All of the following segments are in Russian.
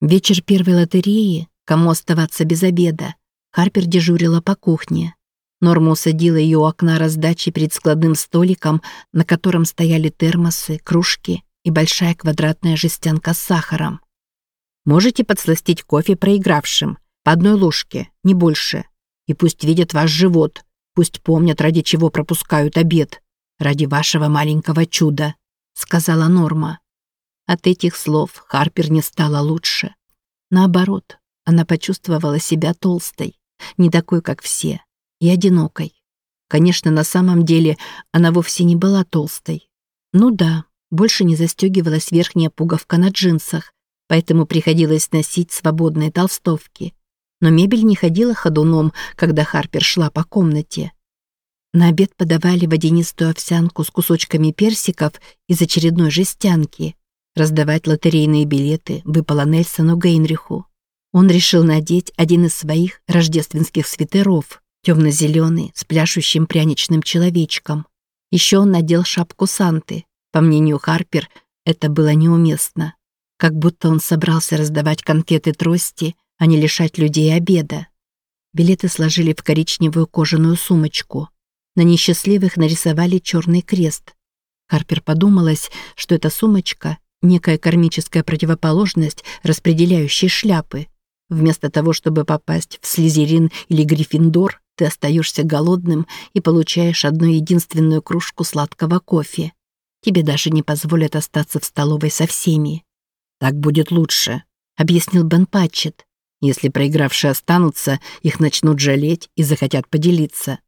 Вечер первой лотереи, кому оставаться без обеда, Харпер дежурила по кухне. Норма усадила ее у окна раздачи перед складным столиком, на котором стояли термосы, кружки и большая квадратная жестянка с сахаром. «Можете подсластить кофе проигравшим, по одной ложке, не больше. И пусть видят ваш живот, пусть помнят, ради чего пропускают обед. Ради вашего маленького чуда», — сказала Норма. От этих слов Харпер не стало лучше. Наоборот, она почувствовала себя толстой, не такой, как все, и одинокой. Конечно, на самом деле она вовсе не была толстой. Ну да, больше не застегивалась верхняя пуговка на джинсах, поэтому приходилось носить свободные толстовки. Но мебель не ходила ходуном, когда Харпер шла по комнате. На обед подавали водянистую овсянку с кусочками персиков из очередной жестянки. Раздавать лотерейные билеты выпало Нельсону Гейнриху. Он решил надеть один из своих рождественских свитеров, темно-зеленый, с пляшущим пряничным человечком. Еще он надел шапку Санты. По мнению Харпер, это было неуместно. Как будто он собрался раздавать конфеты-трости, а не лишать людей обеда. Билеты сложили в коричневую кожаную сумочку. На несчастливых нарисовали черный крест. Харпер подумалась, что эта сумочка некая кармическая противоположность распределяющей шляпы. Вместо того, чтобы попасть в Слизерин или Гриффиндор, ты остаешься голодным и получаешь одну единственную кружку сладкого кофе. Тебе даже не позволят остаться в столовой со всеми. «Так будет лучше», — объяснил Бен Патчет. «Если проигравшие останутся, их начнут жалеть и захотят поделиться.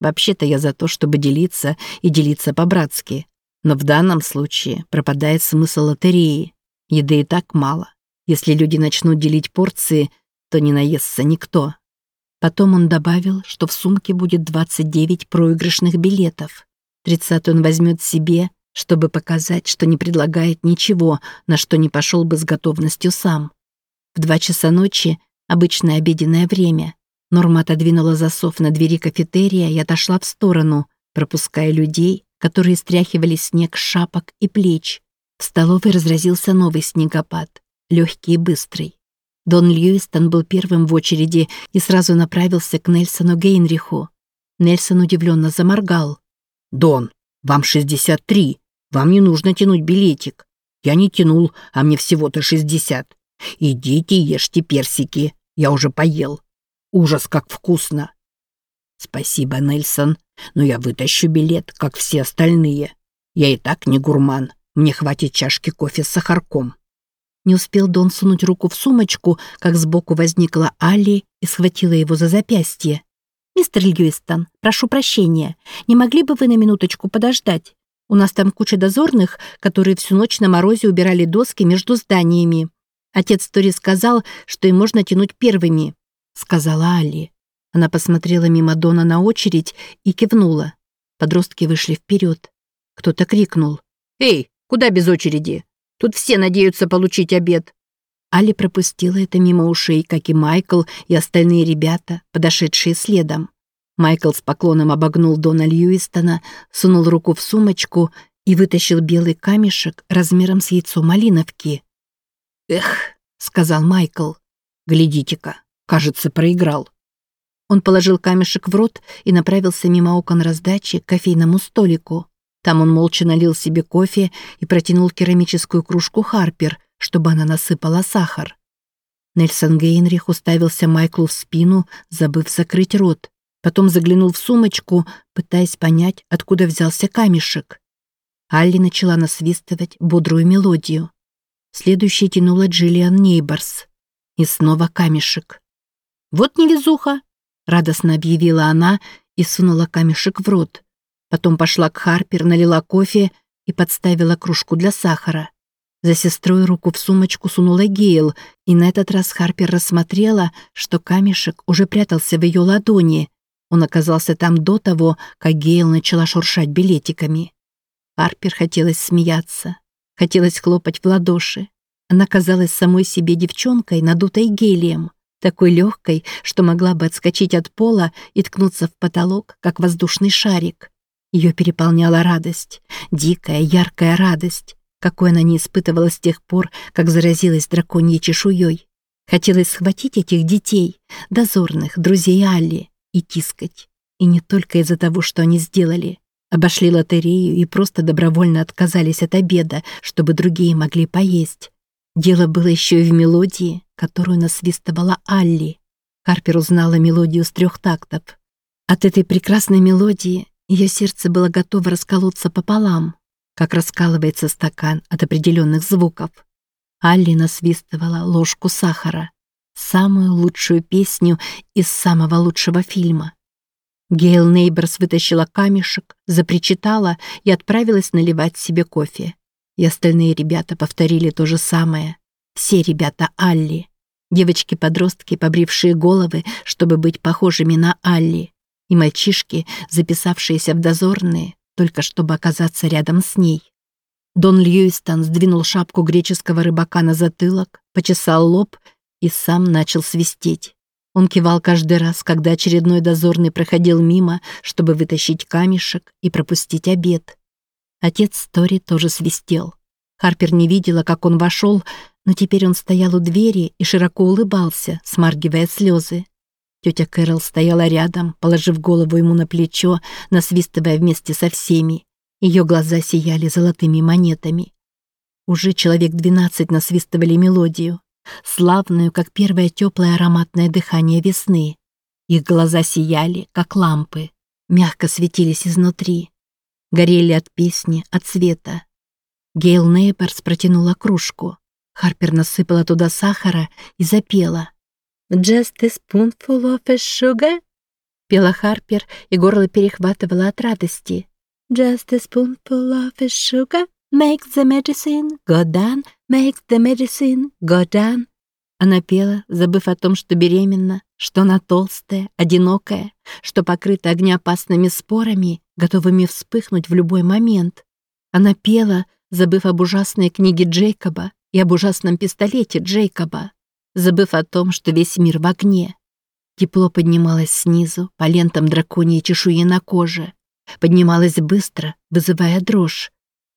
Вообще-то я за то, чтобы делиться и делиться по-братски. Но в данном случае пропадает смысл лотереи. Еды и так мало. Если люди начнут делить порции, то не наестся никто. Потом он добавил, что в сумке будет 29 проигрышных билетов. 30 он возьмет себе, чтобы показать, что не предлагает ничего, на что не пошел бы с готовностью сам. В два часа ночи, обычное обеденное время, Норма отодвинула засов на двери кафетерия и отошла в сторону, пропуская людей, которые стряхивали снег с шапок и плеч. В столовой разразился новый снегопад, легкий и быстрый. Дон Льюистон был первым в очереди и сразу направился к Нельсону Гейнриху. Нельсон удивленно заморгал. «Дон, вам 63. Вам не нужно тянуть билетик. Я не тянул, а мне всего-то 60. Идите ешьте персики. Я уже поел. Ужас, как вкусно!» «Спасибо, Нельсон, но я вытащу билет, как все остальные. Я и так не гурман. Мне хватит чашки кофе с сахарком». Не успел Дон сунуть руку в сумочку, как сбоку возникла Алли и схватила его за запястье. «Мистер Льюистон, прошу прощения, не могли бы вы на минуточку подождать? У нас там куча дозорных, которые всю ночь на морозе убирали доски между зданиями. Отец Тори сказал, что им можно тянуть первыми», — сказала Алли. Она посмотрела мимо Дона на очередь и кивнула. Подростки вышли вперед. Кто-то крикнул. «Эй, куда без очереди? Тут все надеются получить обед». Али пропустила это мимо ушей, как и Майкл и остальные ребята, подошедшие следом. Майкл с поклоном обогнул Дона Льюистона, сунул руку в сумочку и вытащил белый камешек размером с яйцо малиновки. «Эх», — сказал Майкл, — «глядите-ка, кажется, проиграл». Он положил камешек в рот и направился мимо окон раздачи к кофейному столику. Там он молча налил себе кофе и протянул керамическую кружку Харпер, чтобы она насыпала сахар. Нельсон Гейнрих уставился Майклу в спину, забыв закрыть рот. Потом заглянул в сумочку, пытаясь понять, откуда взялся камешек. Алли начала насвистывать бодрую мелодию. Следующей тянула Джиллиан Нейборс. И снова камешек. «Вот невезуха!» Радостно объявила она и сунула камешек в рот. Потом пошла к Харпер, налила кофе и подставила кружку для сахара. За сестрой руку в сумочку сунула Гейл, и на этот раз Харпер рассмотрела, что камешек уже прятался в ее ладони. Он оказался там до того, как Гейл начала шуршать билетиками. Харпер хотелось смеяться, хотелось хлопать в ладоши. Она казалась самой себе девчонкой, надутой гелием такой легкой, что могла бы отскочить от пола и ткнуться в потолок, как воздушный шарик. Ее переполняла радость, дикая, яркая радость. какой она не испытывала с тех пор, как заразилась драконьей чешуей. Хотелось схватить этих детей, дозорных, друзей Алли, и тискать. И не только из-за того, что они сделали. Обошли лотерею и просто добровольно отказались от обеда, чтобы другие могли поесть. Дело было еще и в мелодии, которую насвистывала Алли. Харпер узнала мелодию с трех тактов. От этой прекрасной мелодии ее сердце было готово расколоться пополам, как раскалывается стакан от определенных звуков. Алли насвистывала ложку сахара, самую лучшую песню из самого лучшего фильма. Гейл Нейберс вытащила камешек, запричитала и отправилась наливать себе кофе. И остальные ребята повторили то же самое. Все ребята Алли. Девочки-подростки, побрившие головы, чтобы быть похожими на Алли. И мальчишки, записавшиеся в дозорные, только чтобы оказаться рядом с ней. Дон Льюистон сдвинул шапку греческого рыбака на затылок, почесал лоб и сам начал свистеть. Он кивал каждый раз, когда очередной дозорный проходил мимо, чтобы вытащить камешек и пропустить обед. Отец Тори тоже свистел. Харпер не видела, как он вошел, но теперь он стоял у двери и широко улыбался, смаргивая слезы. Тетя Кэрол стояла рядом, положив голову ему на плечо, насвистывая вместе со всеми. Ее глаза сияли золотыми монетами. Уже человек двенадцать насвистывали мелодию славную, как первое теплое ароматное дыхание весны. Их глаза сияли, как лампы, мягко светились изнутри. Горели от песни, от света. Гейл Нейберс протянула кружку. Харпер насыпала туда сахара и запела. «Just a spoonful of sugar?» Пела Харпер, и горло перехватывало от радости. «Just a spoonful of sugar?» Make the medicine go down, make the medicine go down. Она пела, забыв о том, что беременна, что она толстая, одинокая, что покрыта огнеопасными спорами, готовыми вспыхнуть в любой момент. Она пела, забыв об ужасной книге Джейкоба и об ужасном пистолете Джейкоба, забыв о том, что весь мир в огне. Тепло поднималось снизу, по лентам драконьей чешуи на коже. Поднималось быстро, вызывая дрожь.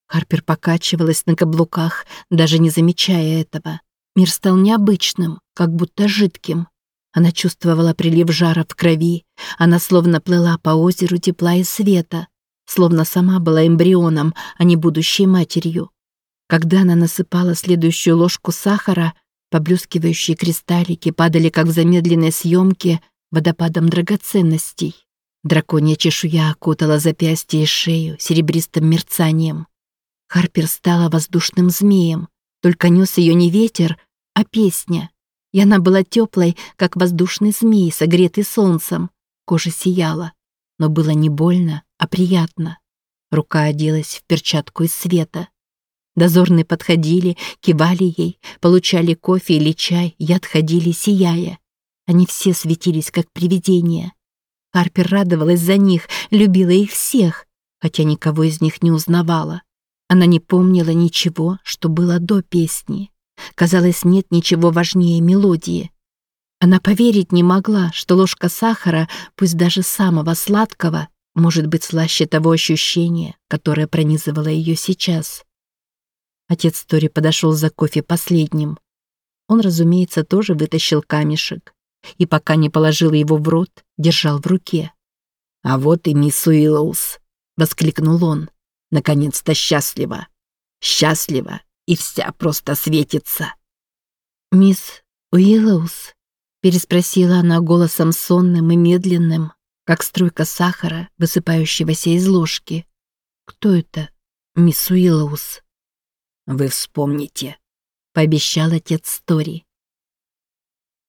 Харпер покачивалась на каблуках, даже не замечая этого. Мир стал необычным, как будто жидким. Она чувствовала прилив жара в крови. Она словно плыла по озеру тепла и света. Словно сама была эмбрионом, а не будущей матерью. Когда она насыпала следующую ложку сахара, поблескивающие кристаллики падали, как в замедленной съемке, водопадом драгоценностей. Драконья чешуя окутала запястье и шею серебристым мерцанием. Харпер стала воздушным змеем, только нес ее не ветер, а песня. И она была теплой, как воздушный змей, согретый солнцем. Кожа сияла, но было не больно, а приятно. Рука оделась в перчатку из света. Дозорные подходили, кивали ей, получали кофе или чай и отходили, сияя. Они все светились, как привидения. Харпер радовалась за них, любила их всех, хотя никого из них не узнавала. Она не помнила ничего, что было до песни. Казалось, нет ничего важнее мелодии. Она поверить не могла, что ложка сахара, пусть даже самого сладкого, может быть слаще того ощущения, которое пронизывало ее сейчас. Отец Тори подошел за кофе последним. Он, разумеется, тоже вытащил камешек и, пока не положил его в рот, держал в руке. «А вот и мисс Уиллоус!» — воскликнул он наконец-то счастлива. Счастлива и вся просто светится. «Мисс Уиллоус?» — переспросила она голосом сонным и медленным, как струйка сахара, высыпающегося из ложки. «Кто это, мисс Уиллоус?» «Вы вспомните», — пообещал отец Стори.